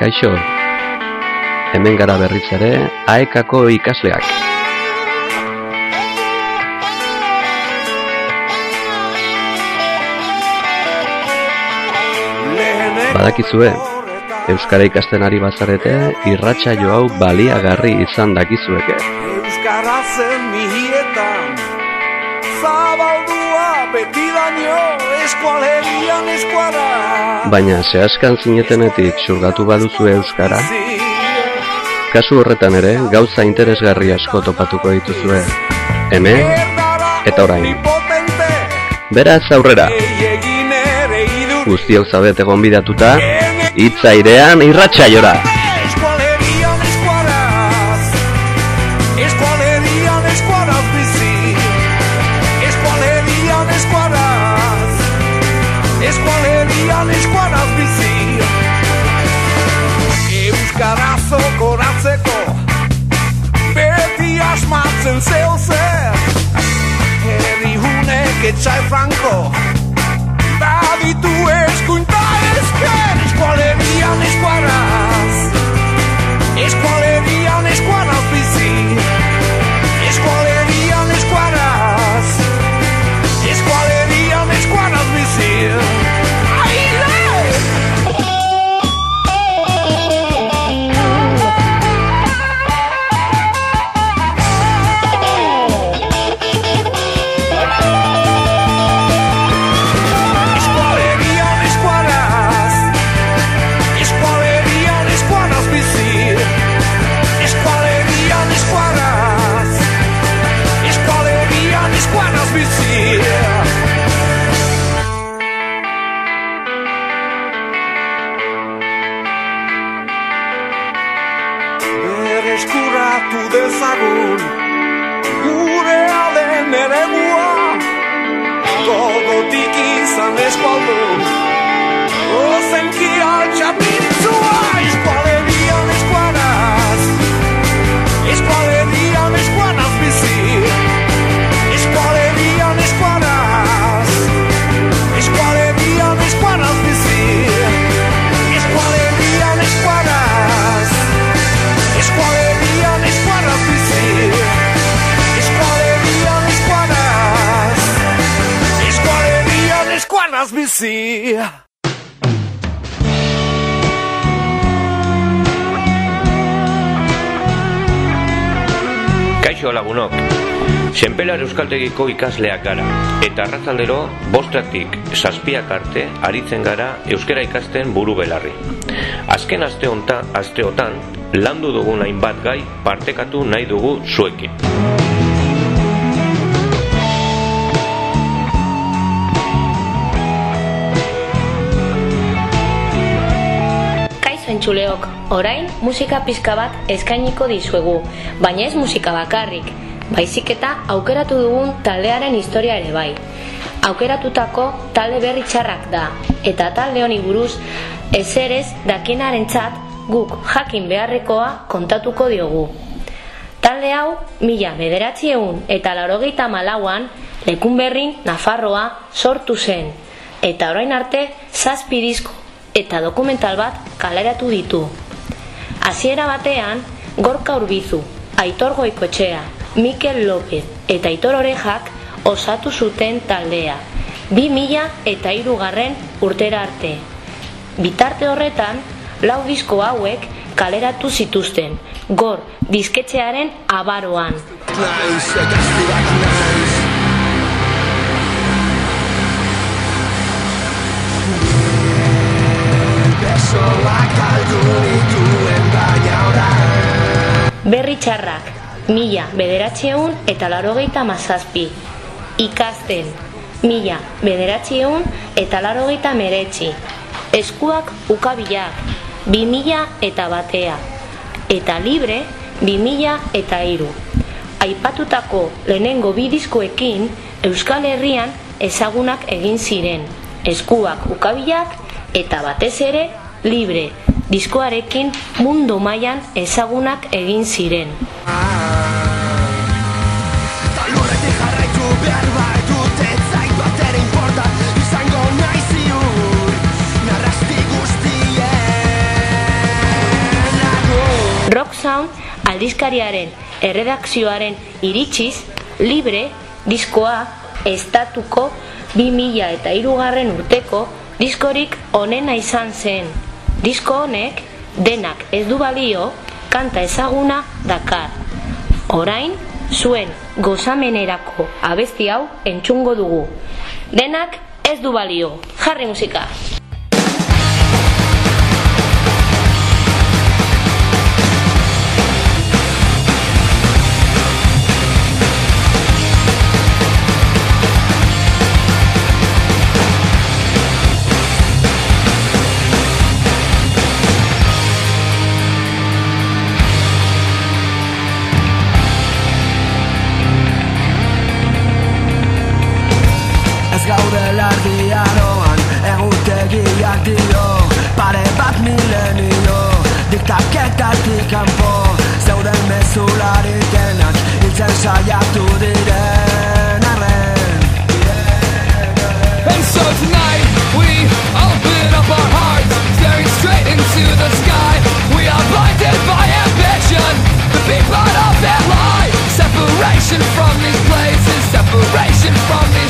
Kaixo, hemen gara berriz ere aekako ikasleak. Badakizue, Euskara ikasten ari bazarete, irratxa hau baliagarri izan dakizueke. Euskara zen mihietan Zabaldua beti daño Eskualerian eskuara Baina zehazkan zinetenetik surgatu baduzu Euskara, kasu horretan ere gauza interesgarri asko topatuko dituzue. Hemen eta orain. Beraz aurrera, guztiok zabete gonbidatuta, hitza airean irratxaiora. Eskualerian eskuaraz bizi. Euskaraz okoratzeko Beti asmatzen zeo zer. Herri hunek etxai franko Baditu eskuinta esker Eskualerian eskuaraz bizi Kaixo lagunok, Senpelar Euskaltegiko ikasleak gara, eta arratzaldero bostatik zazpiak arte aritzen gara euskara ikasten buru belarri. Azken aste honta, asteotan, landu dugun hainbat gai partekatu nahi dugu zuekin. Entzuleok, orain musika pizka bat eskainiko dizuegu, baina ez musika bakarrik, baizik eta aukeratu dugun taldearen historia ere bai. Aukeratutako talde berri txarrak da, eta talde honi buruz ezerez dakinaren guk jakin beharrekoa kontatuko diogu. Talde hau, mila bederatzi eta laurogeita malauan, lekun berrin Nafarroa sortu zen, eta orain arte zazpi disko eta dokumental bat kaleratu ditu. Hasiera batean, Gorka Urbizu, Aitor Goikotxea, Mikel López eta Aitor Orejak osatu zuten taldea. Bi mila eta hirugarren urtera arte. Bitarte horretan, lau disko hauek kaleratu zituzten, gor disketxearen abaroan. Berri mila bederatzeun eta larogeita mazazpi. ikasten, mila bederatziehun eta larogeita meretzi, eskuak ukabilak, bi mila eta batea, eta libre bi mila eta hiru. Aipatutako lehenengo bi diskoekin Euskal Herrian ezagunak egin ziren, eskuak ukabilak eta batez ere libre diskoarekin mundu mailan ezagunak egin ziren. Sound aldizkariaren erredakzioaren iritsiz libre diskoa estatuko 2000 eta irugarren urteko diskorik onena izan zen. Disko honek denak ez du balio kanta ezaguna dakar. Orain, zuen gozamenerako abesti hau entzungo dugu. Denak ez du balio. Jarri musika. Saiatu diren arren And so tonight we open up our hearts, staring straight into the sky. We are blinded by ambition, The be part of that lie. Separation from these places, separation from these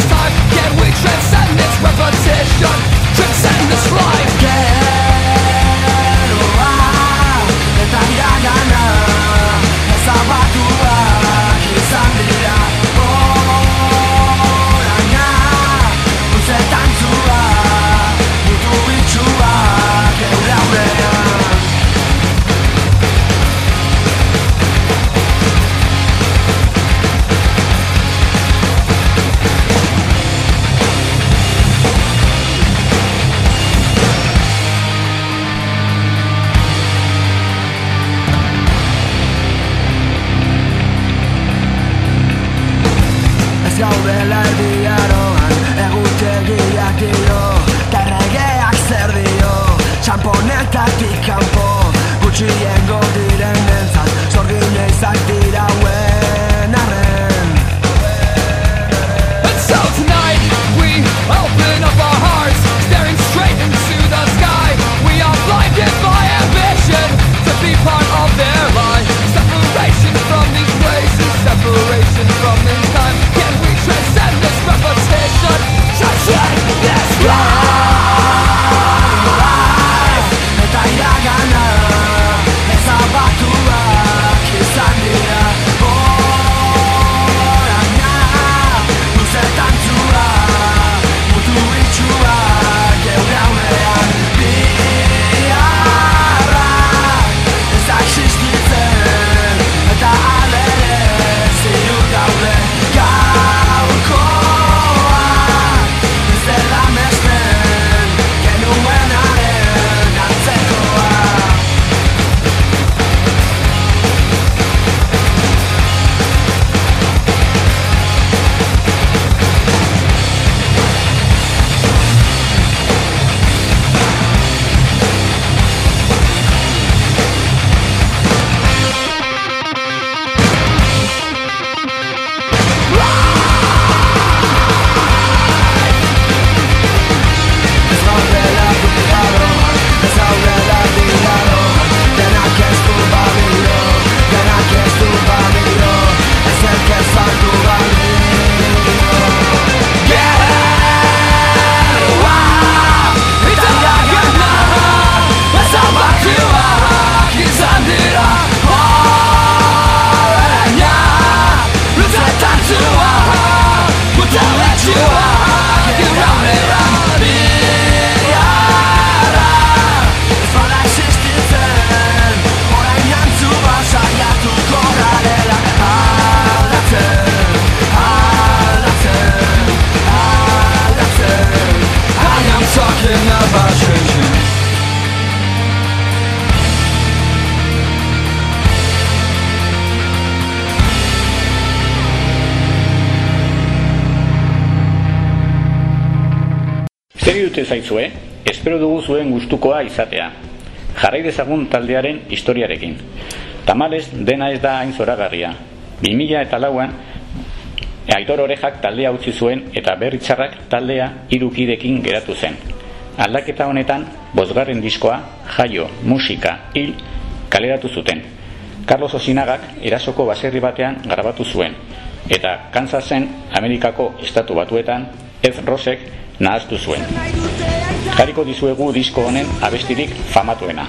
Zaizue? Espero dugu zuen gustukoa izatea. Jarrai dezagun taldearen historiarekin. Tamales dena ez da hain zoragarria. 2000 eta lauan, Aitor Orejak taldea utzi zuen eta berritxarrak taldea irukidekin geratu zen. Aldaketa honetan, bosgarren diskoa, jaio, musika, hil, kaleratu zuten. Carlos Osinagak erasoko baserri batean grabatu zuen, eta Kansasen Amerikako estatu batuetan ez Rosek nahaztu zuen. Jarriko dizuegu disko honen abestirik famatuena.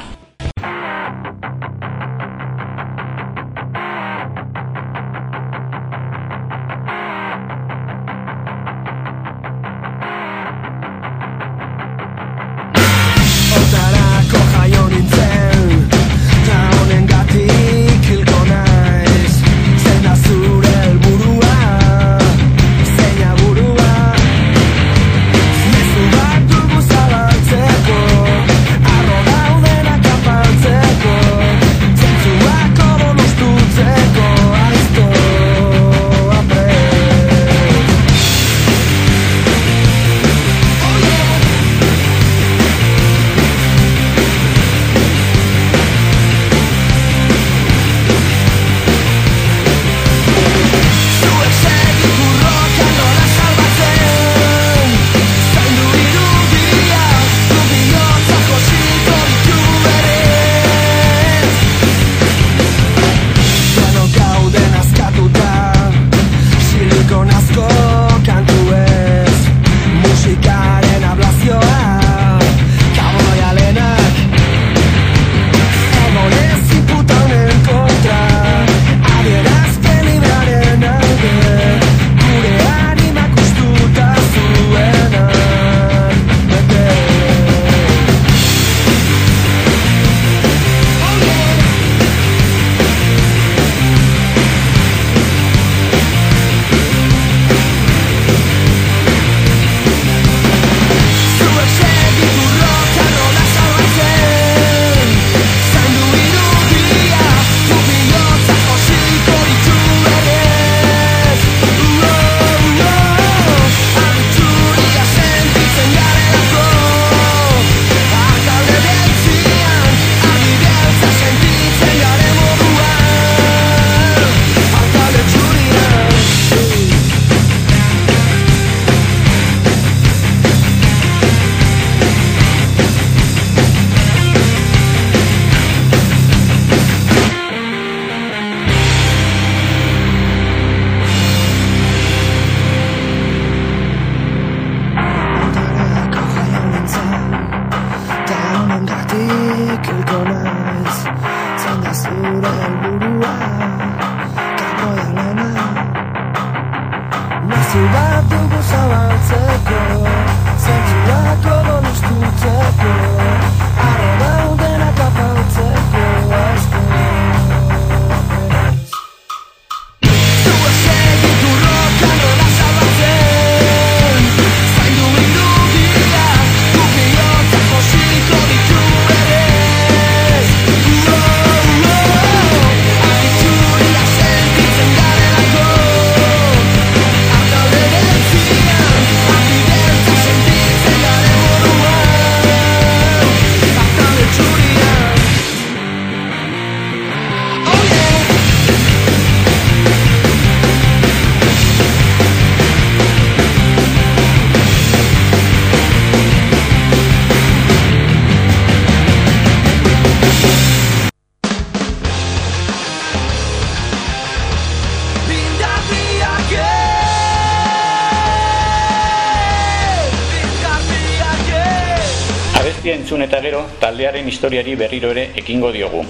Taldearen historiari berriro ere ekingo diogu.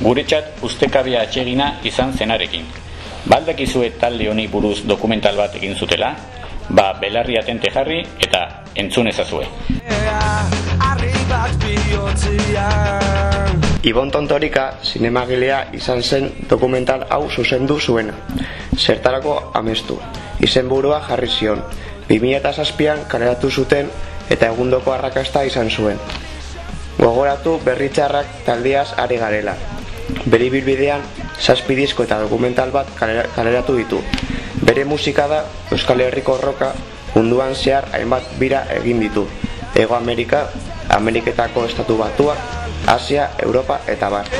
Guretzat ustekabea atsegina izan zenarekin. Baldakizue talde honi buruz dokumental bat egin zutela, ba belarri atente jarri eta entzun ezazue. Ibon Tontorika zinemagilea izan zen dokumental hau zuzendu zuena. Zertarako amestu. Izenburua jarri zion. 2007an kaleratu zuten eta egundoko arrakasta izan zuen. Gogoratu berritzarrak taldeaz ari garela. Bere bilbidean zazpi disko eta dokumental bat kaleratu ditu. Bere musika da Euskal Herriko roka munduan zehar hainbat bira egin ditu. Ego Amerika, Ameriketako estatu batua, Asia, Europa eta bar.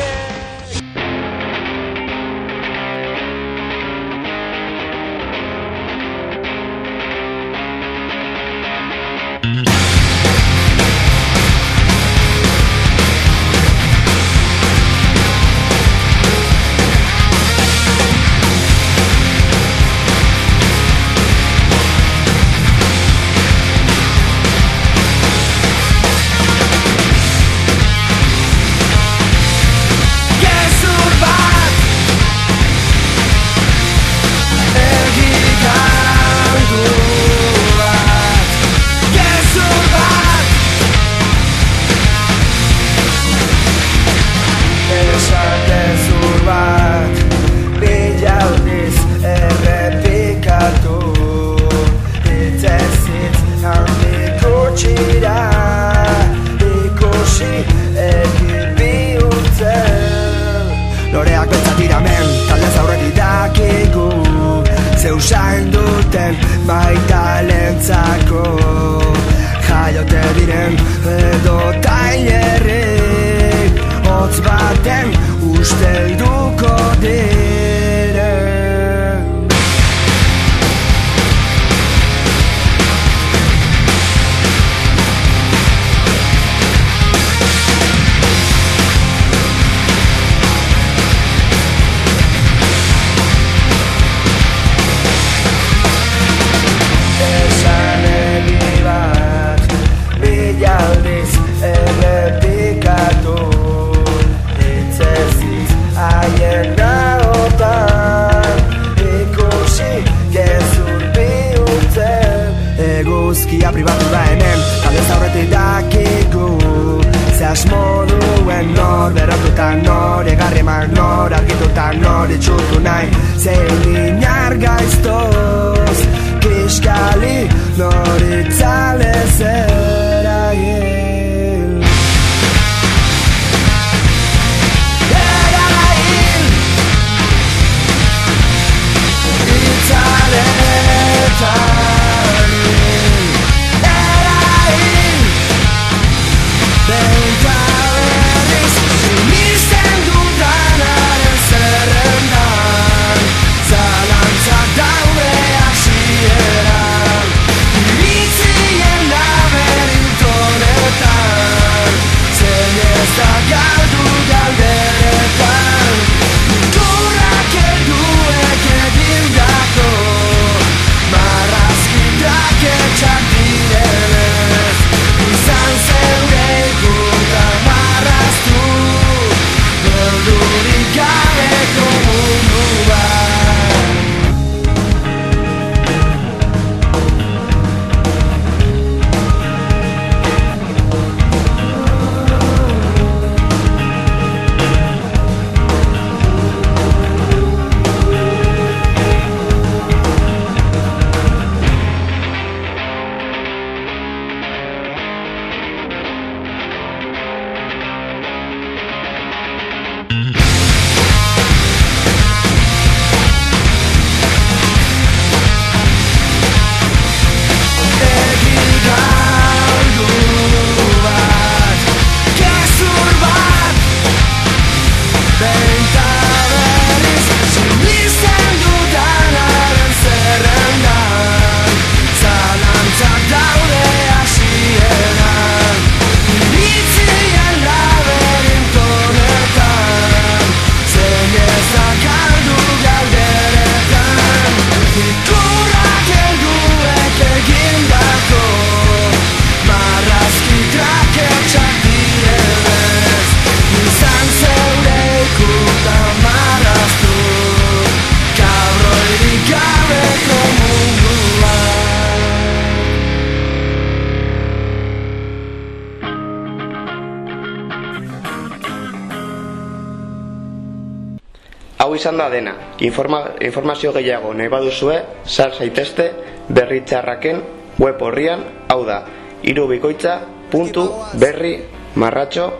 izan da dena. Informa, informazio gehiago nahi baduzue, sar zaitezte berritzarraken web horrian, hau da, irubikoitza.berri marratxo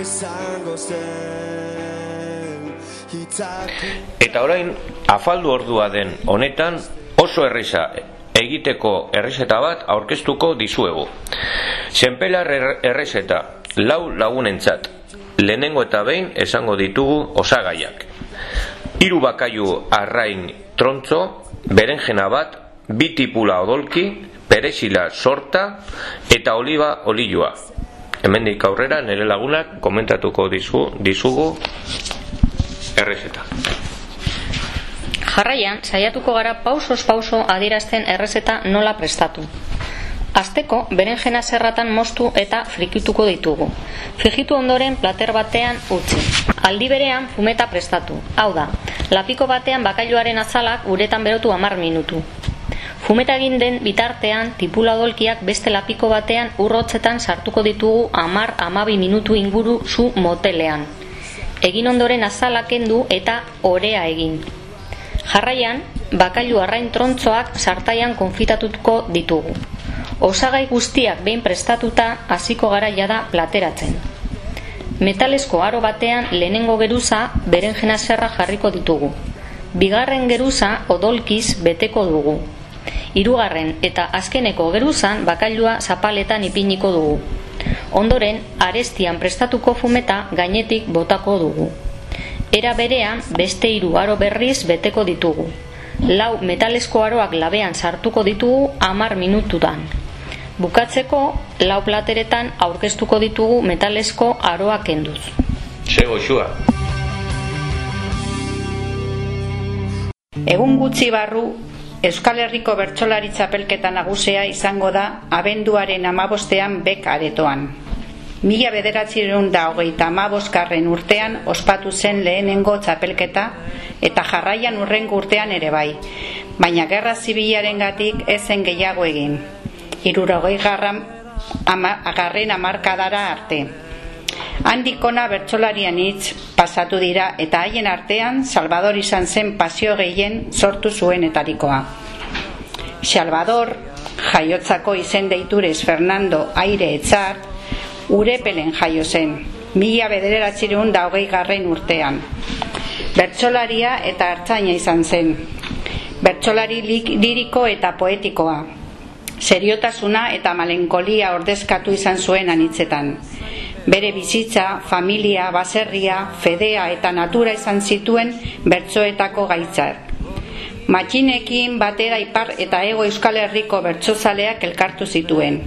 izango zen Eta orain, afaldu ordua den honetan oso erresa egiteko errezeta bat aurkeztuko dizuegu. Zenpelar er- errezeta, lau lagunentzat, lehenengo eta behin esango ditugu osagaiak. Hiru bakailu arrain trontzo, berenjena bat, bi tipula odolki, perexila sorta eta oliba olioa. Hemendik aurrera nire lagunak komentatuko dizu, dizugu errezeta. Jarraian, saiatuko gara pausos pauso adierazten errezeta nola prestatu. Azteko, berenjena zerratan moztu eta frikituko ditugu. Frigitu ondoren plater batean utzi. Aldi berean fumeta prestatu. Hau da, lapiko batean bakailuaren azalak uretan berotu amar minutu. Fumeta egin den bitartean tipula odolkiak beste lapiko batean urrotzetan sartuko ditugu amar amabi minutu inguru zu motelean. Egin ondoren azalak kendu eta orea egin. Jarraian, bakailu arrain trontzoak sartaian konfitatuko ditugu. Osagai guztiak behin prestatuta hasiko gara jada plateratzen. Metalesko aro batean lehenengo geruza berenjena zerra jarriko ditugu. Bigarren geruza odolkiz beteko dugu. Hirugarren eta azkeneko geruzan bakailua zapaletan ipiniko dugu. Ondoren, arestian prestatuko fumeta gainetik botako dugu. Era berean beste hiru aro berriz beteko ditugu. Lau metalesko aroak labean sartuko ditugu amar minututan. Bukatzeko, lau plateretan aurkeztuko ditugu metalesko aroak kenduz. Sego xua. Egun gutxi barru, Euskal Herriko Bertsolari Txapelketa nagusia izango da abenduaren amabostean bek aretoan. Mila bederatzireun da hogeita amaboskarren urtean ospatu zen lehenengo txapelketa eta jarraian urrengo urtean ere bai, baina gerra zibilaren gatik ezen gehiago egin. Irurogei garran ama, agarren amarkadara arte. Handikona bertsolarian hitz pasatu dira eta haien artean Salvador izan zen pasio gehien sortu zuenetarikoa. Salvador, jaiotzako izen deiturez Fernando Aire Etzar, urepelen jaio zen, mila bederatzireun da hogei garren urtean. Bertsolaria eta hartzaina izan zen. Bertsolari liriko eta poetikoa. Seriotasuna eta malenkolia ordezkatu izan zuen anitzetan. Bere bizitza, familia, baserria, fedea eta natura izan zituen bertsoetako gaitzak. Matxinekin batera ipar eta ego euskal herriko bertsozaleak elkartu zituen.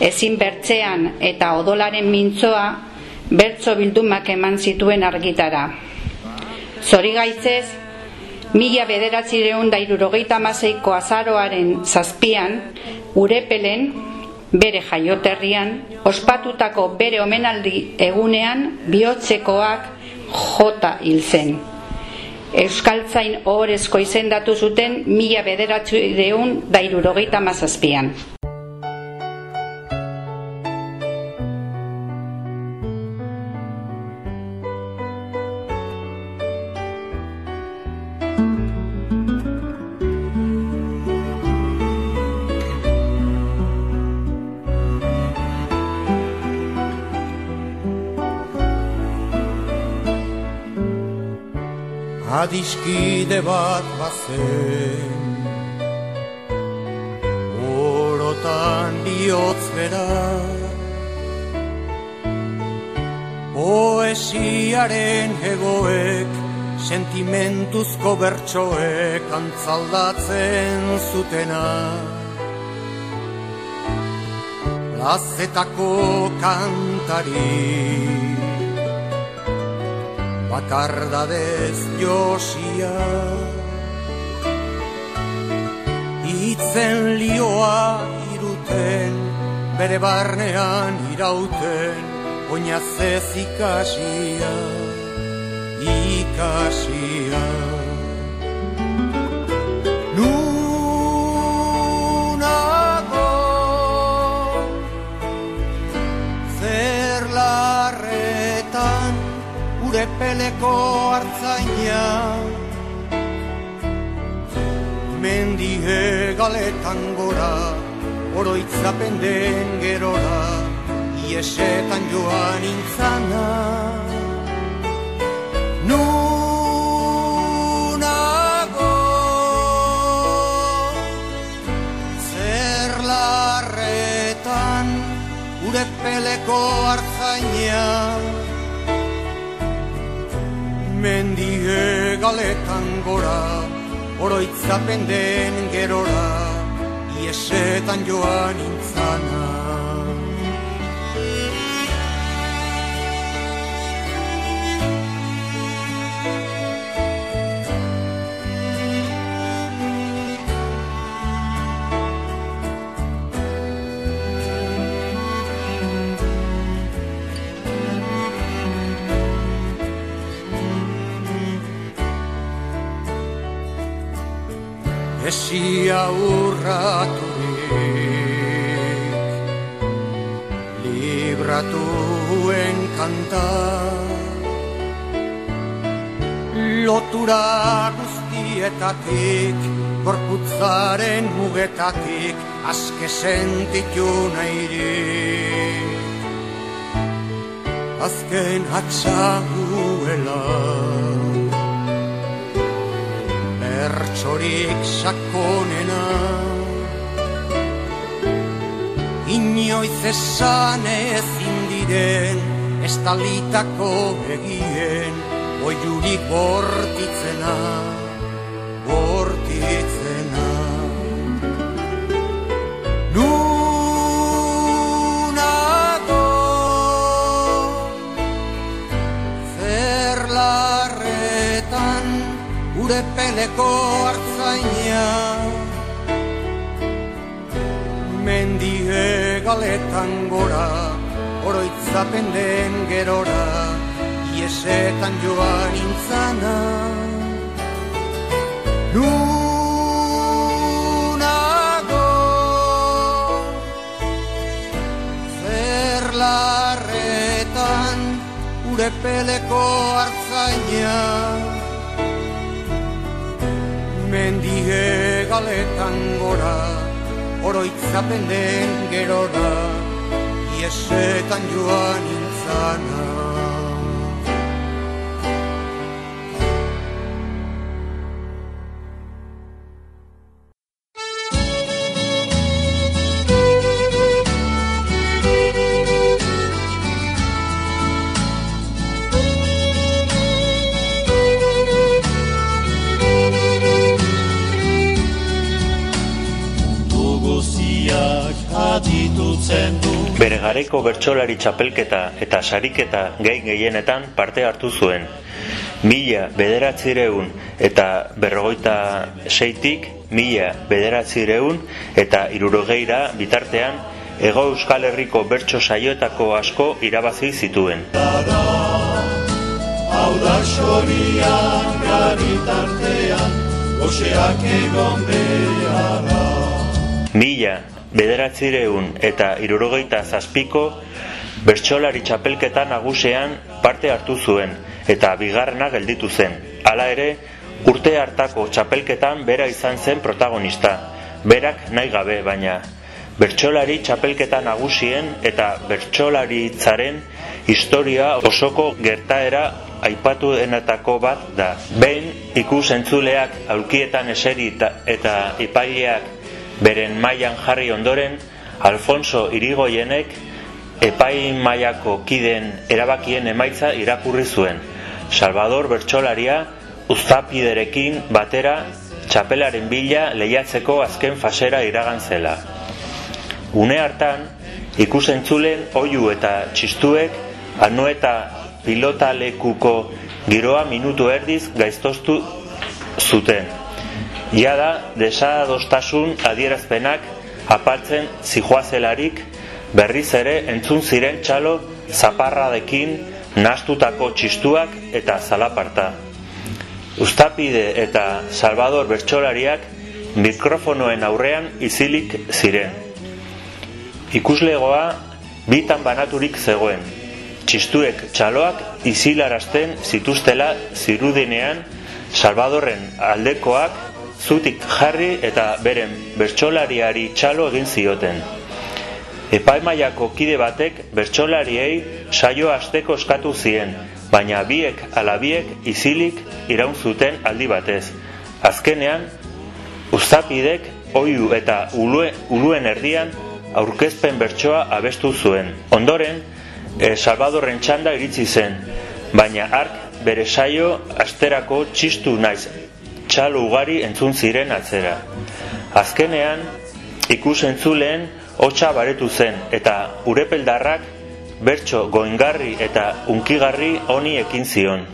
Ezin bertzean eta odolaren mintzoa bertso bildumak eman zituen argitara. Zori gaitzez, mila bederatzireun da irurogeita maseiko azaroaren zazpian, urepelen, bere jaioterrian, ospatutako bere omenaldi egunean bihotzekoak jota hil zen. Euskaltzain ohorezko izendatu zuten mila bederatzireun da irurogeita mazazpian. Adiskide bat bazen. Orotan bihotz bera. Poesiaren egoek Sentimentuzko bertsoek Antzaldatzen zutena. Lazetako kantari bakardadez josia Itzen lioa iruten, bere barnean irauten, oinazez ikasia, ikasia. Epeleko hartzaina. Mendi hegaletan gora Oroitzapen den gerora Iesetan joan intzana Nunago Zer larretan Urepeleko hartzainan Mendie galetan gora, oroitzapen den gerora, iesetan joan intzana. Esia urraturik Libratuen kanta Lotura guztietatik Gorputzaren mugetatik Azke sentitu nahirik. Azken atzaguela bertsorik sakonena. Inoiz esan ezin diren estalitako egien Oiurik bortitzena, bortitzena. Nunago Zerlarretan gure peleko hartzaina Mendie galetan gora, oroitzapen den gerora Iesetan joan intzana Nunago Zerlarretan gure peleko hartzaina Mendie galetan gora, oroitzapen den gerora, iesetan joan intzana. Garaiko bertsolari txapelketa eta sariketa gai gehienetan parte hartu zuen. Mila bederatzireun eta berrogeita seitik, mila bederatzireun eta irurogeira bitartean, Ego Euskal Herriko bertso saioetako asko irabazi zituen. Hau da xorian garitartean, goxeak egon beharra. Mila bederatzireun eta irurogeita zazpiko bertsolari txapelketa nagusean parte hartu zuen eta bigarrena gelditu zen. Hala ere, urte hartako txapelketan bera izan zen protagonista. Berak nahi gabe baina bertsolari txapelketa nagusien eta bertsolaritzaren historia osoko gertaera aipatuenetako bat da. Behin ikus entzuleak aulkietan eseri eta ipaileak beren mailan jarri ondoren, Alfonso Irigoienek epai mailako kideen erabakien emaitza irakurri zuen. Salvador Bertsolaria uztapiderekin batera txapelaren bila lehiatzeko azken fasera iragan zela. Une hartan, ikusentzulen oiu eta txistuek anu eta pilotalekuko giroa minutu erdiz gaiztoztu zuten. Iada desadostasun adierazpenak apaltzen zijoazelarik berriz ere entzun ziren txalo zaparradekin nastutako txistuak eta zalaparta. Uztapide eta Salvador Bertsolariak mikrofonoen aurrean izilik ziren. Ikuslegoa bitan banaturik zegoen. Txistuek txaloak izilarazten zituztela zirudinean Salvadorren aldekoak zutik jarri eta beren bertsolariari txalo egin zioten. Epaimaiako kide batek bertsolariei saio asteko eskatu zien, baina biek ala biek izilik iraun zuten aldi batez. Azkenean, uzapidek oiu eta ulue, uluen erdian aurkezpen bertsoa abestu zuen. Ondoren, e, Salvadorren txanda iritsi zen, baina ark bere saio asterako txistu naiz txalo ugari entzun ziren atzera. Azkenean, ikus entzuleen hotxa baretu zen eta urepeldarrak bertso goingarri eta unkigarri honi ekin zion.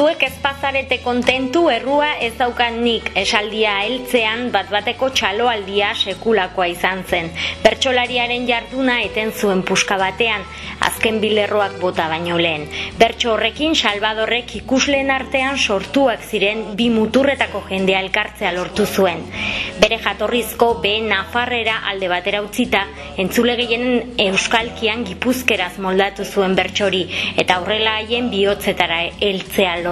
Zuek ez pazarete kontentu errua ez daukan nik esaldia heltzean bat bateko txaloaldia sekulakoa izan zen. Bertsolariaren jarduna eten zuen puska batean, azken bilerroak bota baino lehen. Bertso horrekin Salvadorrek ikusleen artean sortuak ziren bi muturretako jendea elkartzea lortu zuen. Bere jatorrizko be Nafarrera alde batera utzita, entzule gehienen euskalkian gipuzkeraz moldatu zuen bertsori eta horrela haien bihotzetara heltzea lortu.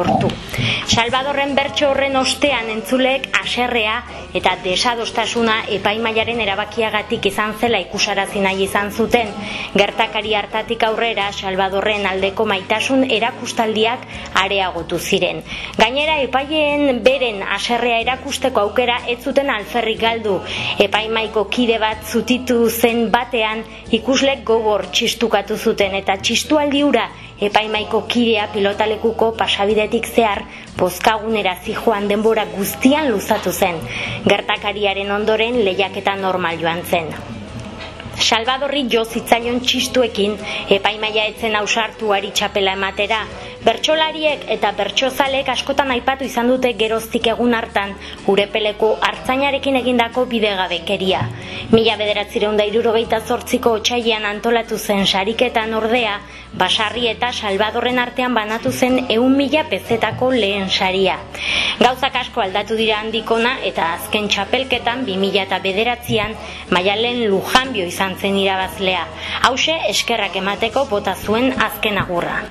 Salvadorren bertso horren ostean entzuleek aserrea eta desadostasuna epaimaiaren erabakiagatik izan zela ikusarazi nahi izan zuten. Gertakari hartatik aurrera Salvadorren aldeko maitasun erakustaldiak areagotu ziren. Gainera epaileen beren aserrea erakusteko aukera ez zuten alferrik galdu. Epaimaiko kide bat zutitu zen batean ikuslek gogor txistukatu zuten eta txistualdi hura epaimaiko kidea pilotalekuko pasabidetik zehar bozkagunera zijoan denbora guztian luzatu zen. Gertakariaren ondoren lehiaketa normal joan zen. Salvadorri jo zitzaion txistuekin epaimaia etzen ausartuari txapela ematera. Bertsolariek eta bertsozalek askotan aipatu izan dute geroztik egun hartan urepeleko hartzainarekin egindako bidegabekeria. Mila bederatzireun da irurogeita zortziko otxaian antolatu zen sariketan ordea, basarri eta Salvadorren artean banatu zen eun mila pezetako lehen saria. Gauzak asko aldatu dira handikona eta azken txapelketan 2000 eta bederatzean maialen lujanbio izan zen irabazlea. Hause eskerrak emateko bota zuen azken agurra.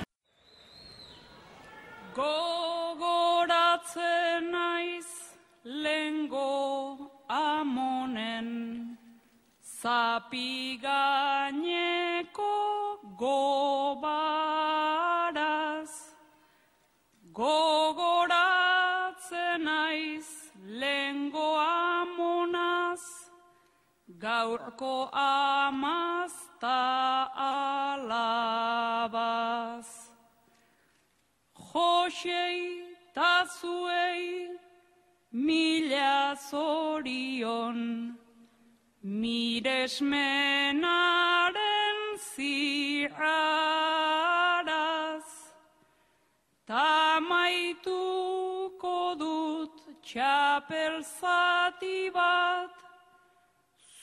Zapi gaineko gobaraz Gogoratzen naiz lengo amonaz gaurko amazta alabaz. Josei ta zuei mila zorion, miresmenaren ziraraz, ta maituko dut txapel zati bat,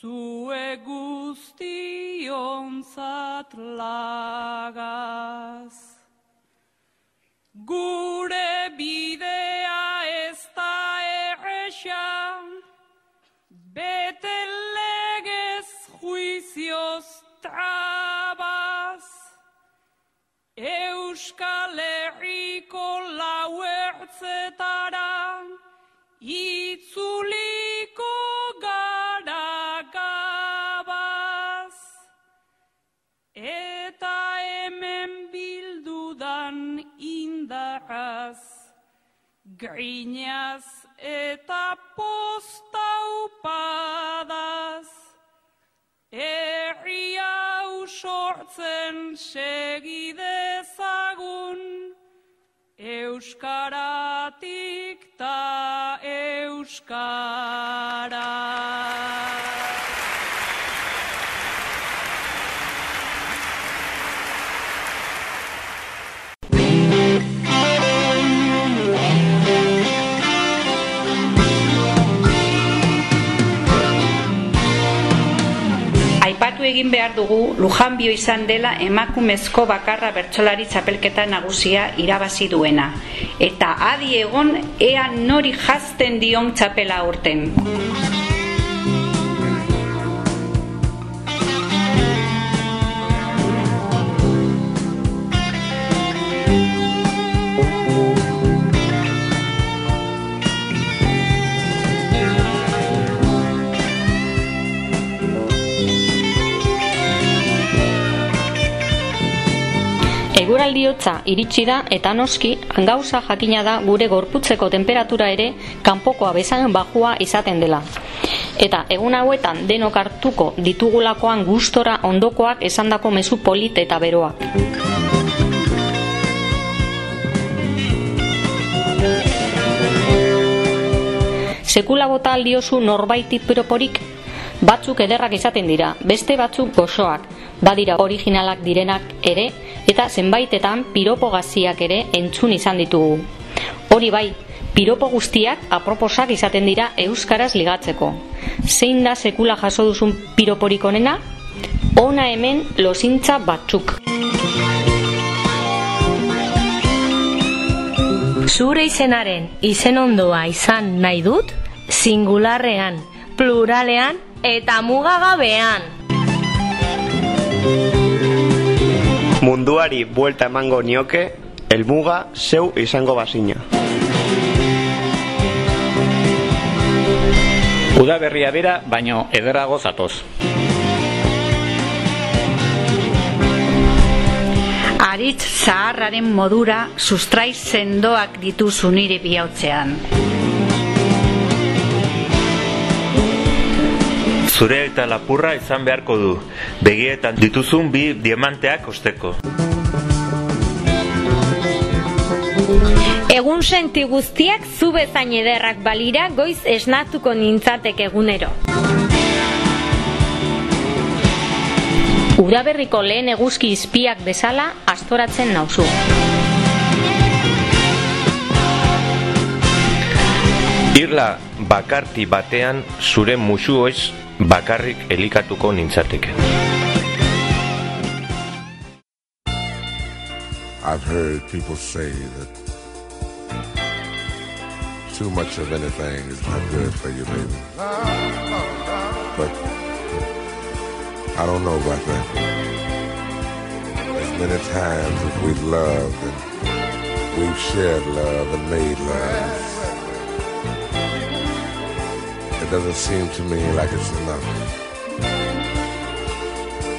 Zue guztionzat lagaz. Gure bidea Euskal Herriko lauertzetara, itzuliko gabaz. Eta hemen bildudan indarraz, grinaz eta posta upadaz, herri hau euskaratik ta euskara. egin behar dugu Lujanbio izan dela emakumezko bakarra bertsolari txapelketa nagusia irabazi duena. Eta adi egon ea nori jazten dion txapela urten. Eguraldi hotza iritsi da eta noski gauza jakina da gure gorputzeko temperatura ere kanpokoa bezain bajua izaten dela. Eta egun hauetan denok hartuko ditugulakoan gustora ondokoak esandako mezu polit eta beroak. Sekula bota aldiozu norbaiti piroporik batzuk ederrak izaten dira, beste batzuk gozoak, badira originalak direnak ere, eta zenbaitetan piropo gaziak ere entzun izan ditugu. Hori bai, piropo guztiak aproposak izaten dira euskaraz ligatzeko. Zein da sekula jaso duzun piroporik onena? Ona hemen losintza batzuk. Zure izenaren izen ondoa izan nahi dut, singularrean, pluralean eta mugagabean. Munduari buelta emango nioke, elmuga zeu izango bazina. Udaberria bera, baino ederrago zatoz. Aritz zaharraren modura sustrai sendoak dituzu nire bihautzean. Zure eta lapurra izan beharko du, begietan dituzun bi diamanteak osteko. Egun senti guztiak zu bezain ederrak balira goiz esnatuko nintzatek egunero. Udaberriko lehen eguzki izpiak bezala astoratzen nauzu. Irla bakarti batean zure musuoez bakarrik elikatuko nintzateke. I've heard people say that too much of anything is not good for you, baby. But I don't know about that. As many times as we've loved and we've shared love and made love, it doesn't seem to me like it's enough.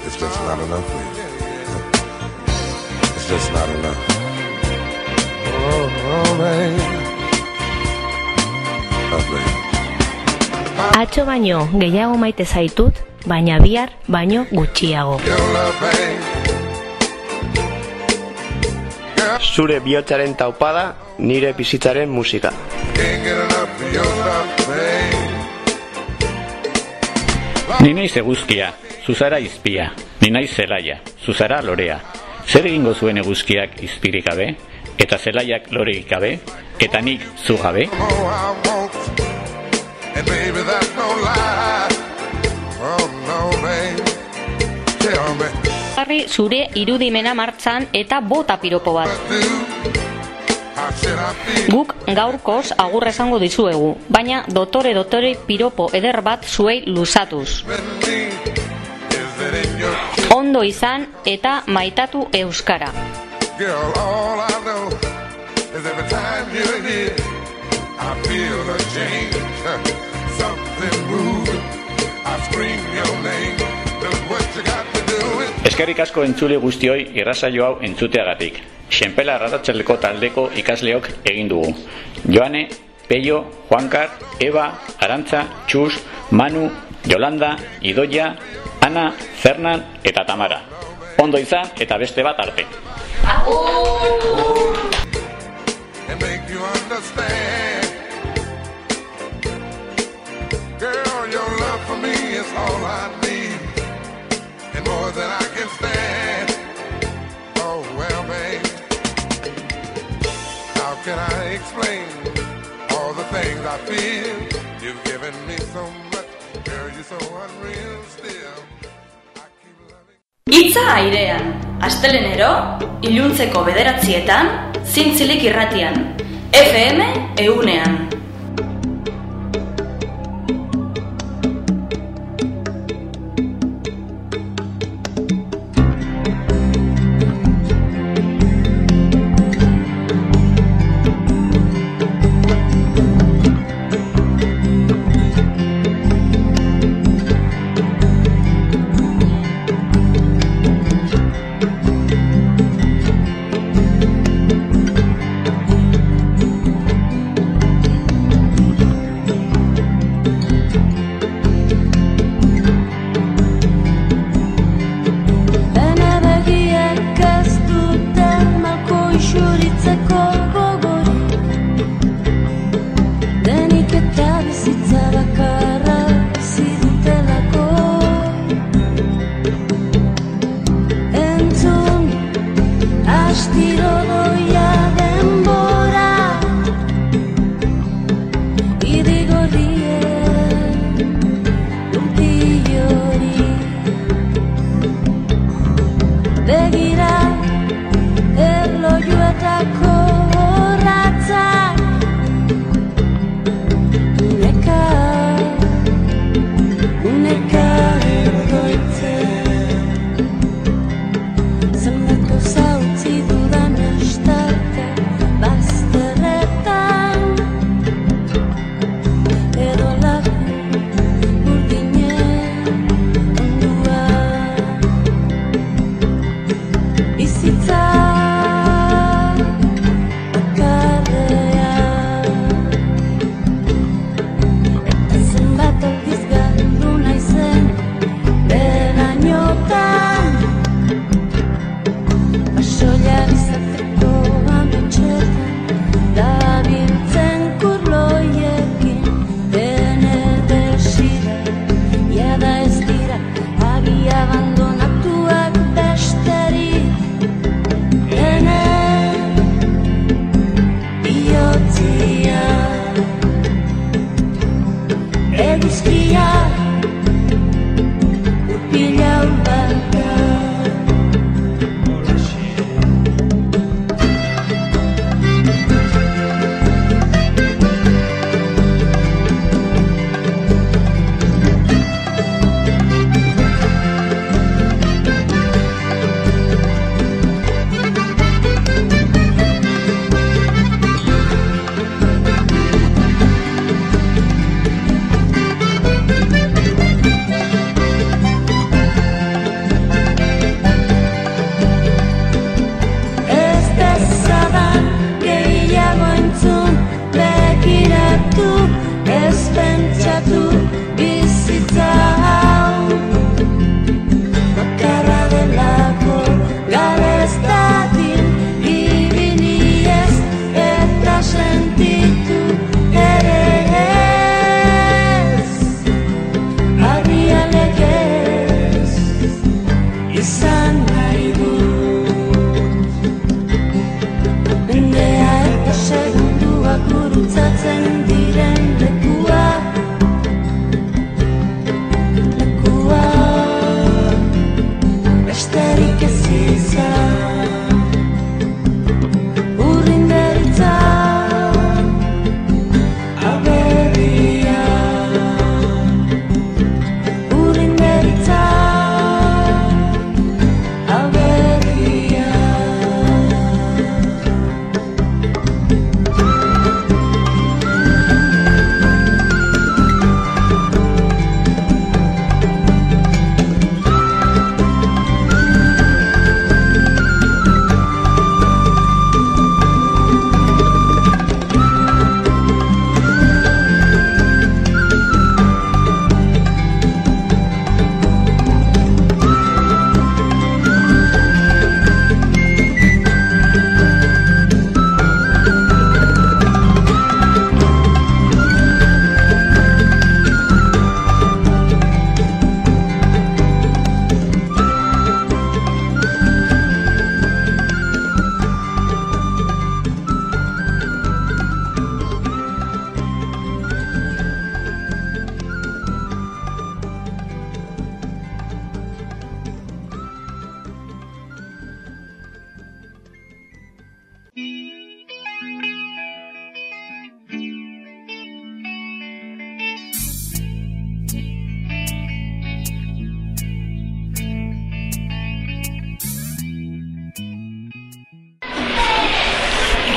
It's just not enough, baby. It's just not enough. Oh, oh, baby. Oh. Atxo baino gehiago maite zaitut, baina bihar baino gutxiago. Zure bihotzaren taupada, nire bizitzaren musika. Ni naiz eguzkia, zuzara izpia, ni naiz zelaia, zuzara lorea. Zer egingo zuen eguzkiak izpirik gabe, eta zelaiak loreik gabe, eta nik zu gabe? Oh, me. Jarri zure irudimena martzan eta bota piropo bat. Guk gaurkoz agur esango dizuegu, baina dotore dotore piropo eder bat zuei luzatuz. Ondo izan eta maitatu euskara. Girl. Eskerrik asko entzule guztioi irrasaio hau entzuteagatik. Xenpela ratatxeleko taldeko ikasleok egin dugu. Joane, Peio, Juankar, Eba, Arantza, Txus, Manu, Yolanda, Idoia, Ana, Fernan eta Tamara. Ondo izan eta beste bat arte. Girl, can I explain all the things I feel? You've given me so much, girl, you're so unreal still. Itza airean, astelenero, iluntzeko bederatzietan, zintzilik irratian, FM eunean.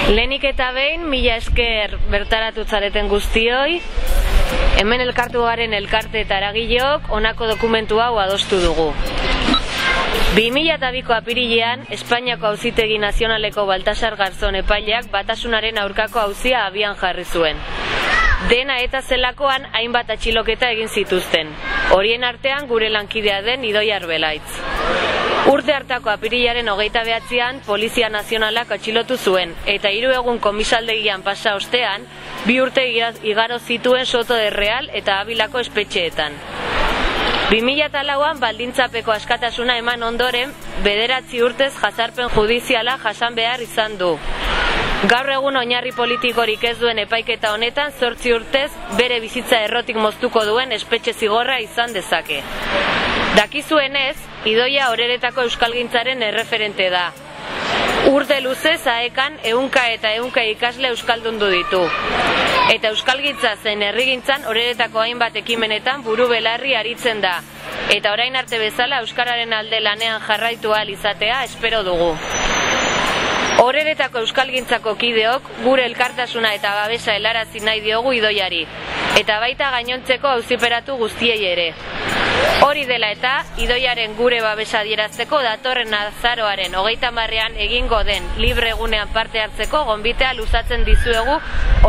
Lehenik eta behin, mila esker bertaratu zareten guztioi, hemen elkartu garen elkarte eta eragilok honako dokumentu hau adostu dugu. 2002ko apirilean, Espainiako auzitegi nazionaleko Baltasar Garzon epaileak batasunaren aurkako auzia abian jarri zuen. Dena eta zelakoan hainbat atxiloketa egin zituzten. Horien artean gure lankidea den Idoi Arbelaitz. Urte hartako apirilaren hogeita behatzean Polizia Nazionalak atxilotu zuen, eta hiru egun komisaldegian pasa ostean, bi urte igaro zituen Soto de Real eta Abilako espetxeetan. 2004an baldintzapeko askatasuna eman ondoren, bederatzi urtez jazarpen judiziala jasan behar izan du. Gaur egun oinarri politikorik ez duen epaiketa honetan, zortzi urtez bere bizitza errotik moztuko duen espetxe zigorra izan dezake. Dakizuenez, idoia horeretako euskalgintzaren erreferente da. Urte luze zaekan ehunka eta ehunka ikasle euskaldundu ditu. Eta euskalgintza zen herrigintzan horeretako hainbat ekimenetan buru belarri aritzen da. Eta orain arte bezala euskararen alde lanean jarraitu ahal izatea espero dugu. Horeretako euskalgintzako kideok gure elkartasuna eta babesa helarazi nahi diogu idoiari. Eta baita gainontzeko auziperatu guztiei ere. Hori dela eta, idoiaren gure babesa dierazteko datorren azaroaren hogeita marrean egingo den libre egunean parte hartzeko gonbitea luzatzen dizuegu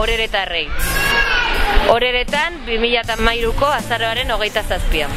horeretarrei. Horeretan, 2008ko azaroaren hogeita zazpian.